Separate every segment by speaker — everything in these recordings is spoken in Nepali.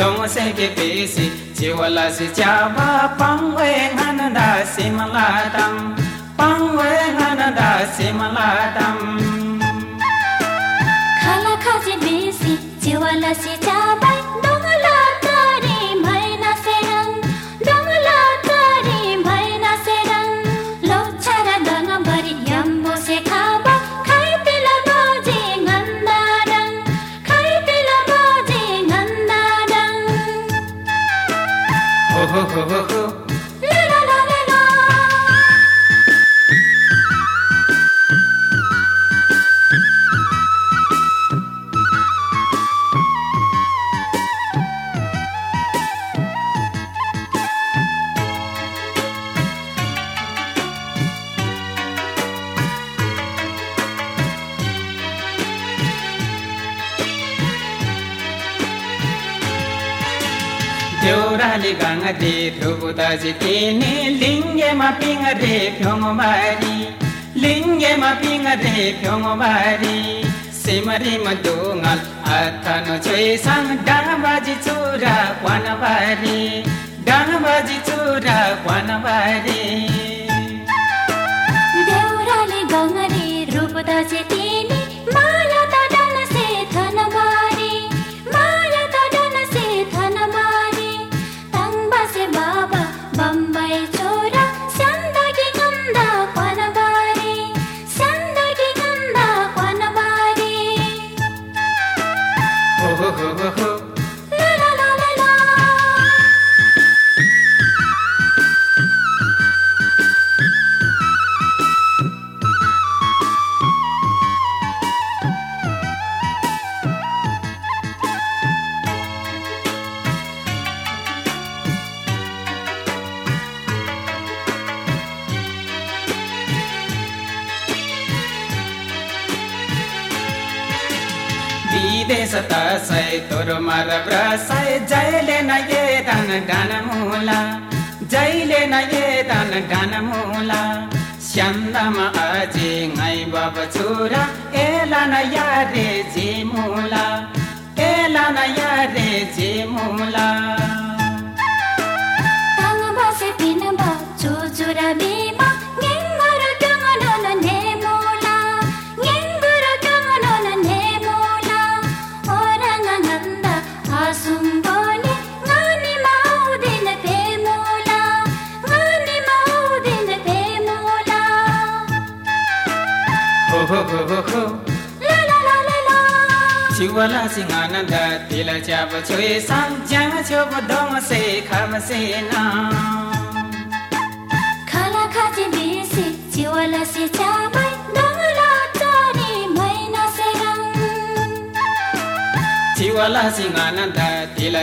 Speaker 1: dong se
Speaker 2: ke pe si
Speaker 1: chi wala si cha ba pang we han da si ma la dam pang we han da si ma la dam
Speaker 2: khala kha ji be si
Speaker 1: chi wala
Speaker 2: si cha 呵呵呵
Speaker 1: Deurali गाङा दे ध्रुबुदा जितिनी लिङ्गेमा पिङ रे फ्योङबारी लिङ्गेमा पिङ रे फ्योङबारी सिमरीमा दोङल आथन छोइसाङ डाङबाजी चुरा क्वानबारी डाङबाजी चुरा क्वानबारी
Speaker 2: देउराली गङ्गरी रूपदा जेतिनी माया बम्बई छोरा सन्दगी
Speaker 1: विदेश तसै तोरो मर ब्रसै जैले न ये दान मुला। जैले न ये दान मुला। स्यान्दमा अझै ngै बाब छोरा। एला न यारे जे मुला। हो हो हो हो हो
Speaker 2: ला ला ला ला ला
Speaker 1: चिवला सिंगानन्द तिल च्याब छोए साङ ज्याङ छेउ दम से खाम से ना
Speaker 2: खाला खाजी बिसी चिवला से सेरङ
Speaker 1: चिवला सिंगानन्द तिल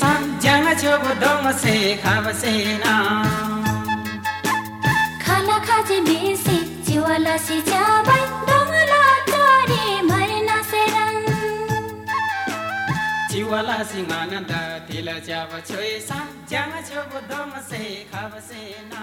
Speaker 1: साङ ज्याङ छेउ दम से खाम से ना
Speaker 2: खाला खाजे बेसी चिवला से
Speaker 1: चिवला सिंगानन्द तिल च्याब छोए साङ ज्याङ छेउ दम से से ना